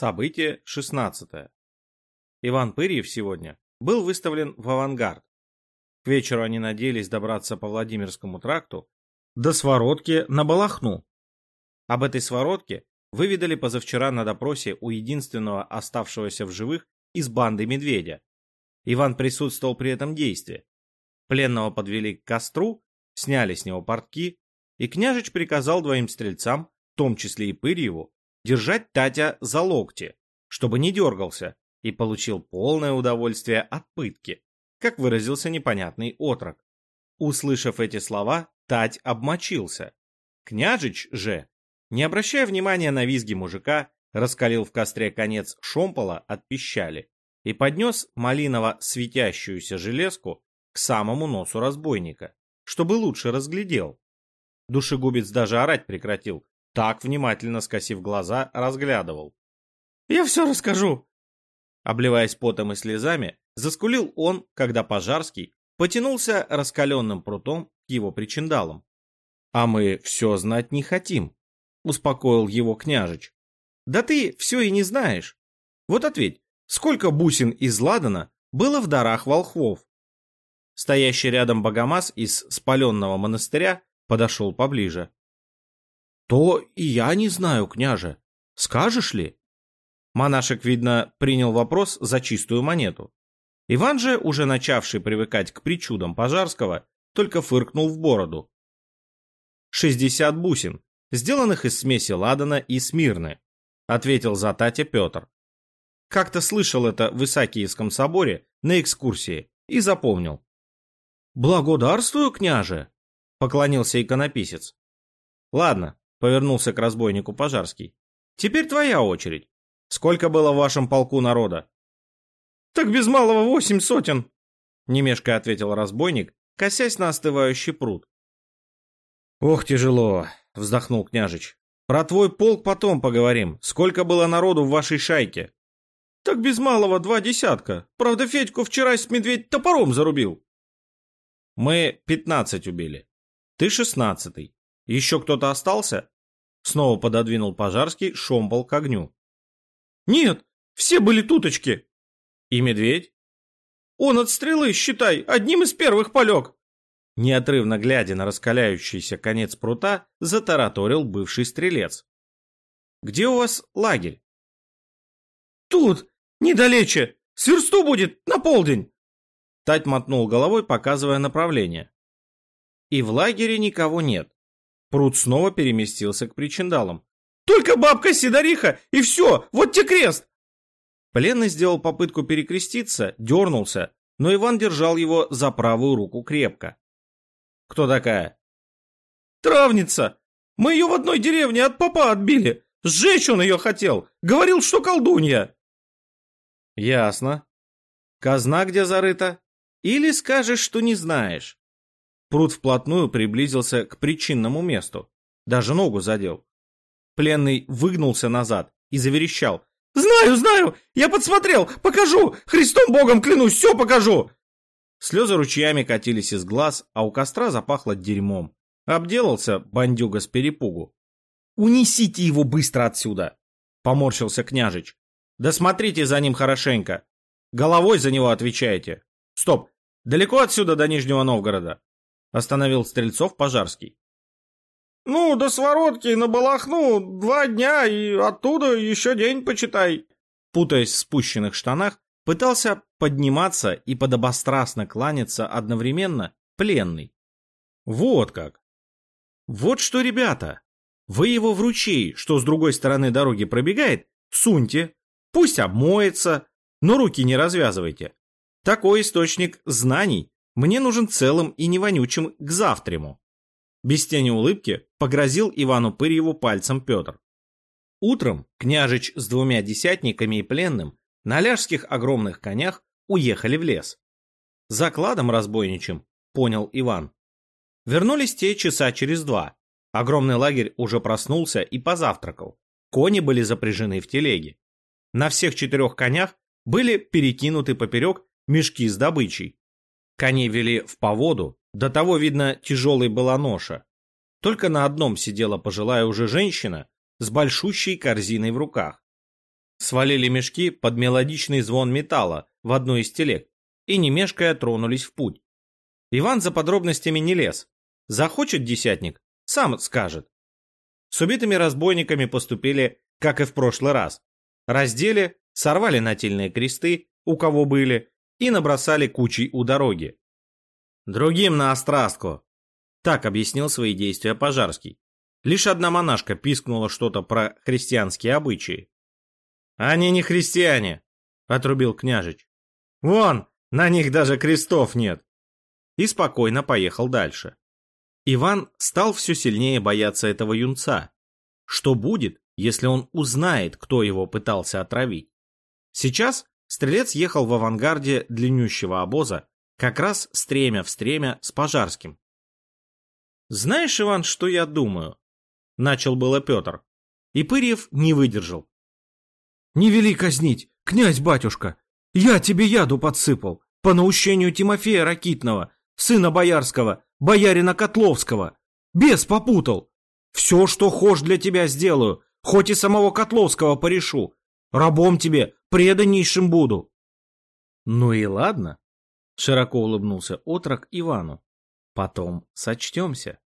Событие 16. Иван Пырьев сегодня был выставлен в авангард. К вечеру они надеялись добраться по Владимирскому тракту до Своротки на Балахну. Об этой Своротке выведали позавчера на допросе у единственного оставшегося в живых из банды Медведя. Иван присутствовал при этом действии. Пленного подвели к костру, сняли с него портки, и княжич приказал двоим стрельцам, в том числе и Пырьеву, держать Татя за локти, чтобы не дергался, и получил полное удовольствие от пытки, как выразился непонятный отрок. Услышав эти слова, Тать обмочился. Княжич же, не обращая внимания на визги мужика, раскалил в костре конец шомпола от пищали и поднес малиново светящуюся железку к самому носу разбойника, чтобы лучше разглядел. Душегубец даже орать прекратил, так внимательно скосив глаза, разглядывал. «Я все расскажу!» Обливаясь потом и слезами, заскулил он, когда Пожарский потянулся раскаленным прутом к его причиндалам. «А мы все знать не хотим», — успокоил его княжич. «Да ты все и не знаешь. Вот ответь, сколько бусин из ладана было в дарах волхвов?» Стоящий рядом богомаз из спаленного монастыря подошел поближе. «То и я не знаю, княже. Скажешь ли?» Монашек, видно, принял вопрос за чистую монету. Иван же, уже начавший привыкать к причудам Пожарского, только фыркнул в бороду. «Шестьдесят бусин, сделанных из смеси ладана и смирны», ответил за Татя Петр. Как-то слышал это в Исаакиевском соборе на экскурсии и запомнил. «Благодарствую, княже!» — поклонился иконописец. «Ладно, Повернулся к разбойнику Пожарский. Теперь твоя очередь. Сколько было в вашем полку народа? Так без малого восемь сотен, немешко ответил разбойник, косясь на остывающий пруд. Ох, тяжело, вздохнул княжич. Про твой полк потом поговорим. Сколько было народу в вашей шайке? Так без малого два десятка. Правда, Федьку вчера с медведь топором зарубил. Мы пятнадцать убили. Ты шестнадцатый. Еще кто-то остался? Снова пододвинул Пожарский шомпол к огню. Нет, все были туточки. И медведь? Он от стрелы, считай, одним из первых полег. Неотрывно глядя на раскаляющийся конец прута, затараторил бывший стрелец. «Где у вас лагерь?» «Тут, недалече. Сверсту будет, на полдень!» Тать мотнул головой, показывая направление. «И в лагере никого нет. Пруд снова переместился к причиндалам. «Только бабка Сидориха, и все, вот те крест!» Пленный сделал попытку перекреститься, дернулся, но Иван держал его за правую руку крепко. «Кто такая?» «Травница! Мы ее в одной деревне от папа отбили. Сжечь он ее хотел. Говорил, что колдунья». «Ясно. Казна где зарыта? Или скажешь, что не знаешь?» Пруд вплотную приблизился к причинному месту. Даже ногу задел. Пленный выгнулся назад и заверещал. «Знаю, знаю! Я подсмотрел! Покажу! Христом Богом клянусь, все покажу!» Слезы ручьями катились из глаз, а у костра запахло дерьмом. Обделался бандюга с перепугу. «Унесите его быстро отсюда!» — поморщился княжич. «Да смотрите за ним хорошенько. Головой за него отвечаете. Стоп, далеко отсюда до Нижнего Новгорода?» Остановил Стрельцов Пожарский. «Ну, до Своротки на Балахну два дня, и оттуда еще день почитай». Путаясь в спущенных штанах, пытался подниматься и подобострастно кланяться одновременно пленный. Вот как. Вот что, ребята, вы его в ручей, что с другой стороны дороги пробегает, суньте, пусть обмоется, но руки не развязывайте. Такой источник знаний мне нужен целым и не вонючим к завтраму. Без тени улыбки погрозил Ивану Пырьеву пальцем Петр. Утром княжич с двумя десятниками и пленным на ляжских огромных конях уехали в лес. Закладом разбойничим, понял Иван. Вернулись те часа через два. Огромный лагерь уже проснулся и позавтракал. Кони были запряжены в телеги. На всех четырех конях были перекинуты поперек мешки с добычей. Коней вели в поводу, до того, видно, тяжелой была ноша. Только на одном сидела пожилая уже женщина с большущей корзиной в руках. свалили мешки под мелодичный звон металла в одну из телег и, не мешкая, тронулись в путь. Иван за подробностями не лез. Захочет десятник, сам скажет. С убитыми разбойниками поступили, как и в прошлый раз. Раздели, сорвали нательные кресты, у кого были, и набросали кучей у дороги. Другим на острастку. Так объяснил свои действия Пожарский. Лишь одна монашка пискнула что-то про христианские обычаи. «Они не христиане», — отрубил княжич. «Вон, на них даже крестов нет». И спокойно поехал дальше. Иван стал все сильнее бояться этого юнца. Что будет, если он узнает, кто его пытался отравить? Сейчас стрелец ехал в авангарде длиннющего обоза, как раз стремя в стремя с Пожарским. «Знаешь, Иван, что я думаю?» Начал было Петр. И Пырьев не выдержал. «Не вели казнить, князь-батюшка! Я тебе яду подсыпал, по наущению Тимофея Ракитного, сына боярского, боярина Котловского. Бес попутал. Все, что хошь для тебя сделаю, хоть и самого Котловского порешу. Рабом тебе, преданнейшим буду». «Ну и ладно», — широко улыбнулся отрок Ивану. «Потом сочтемся».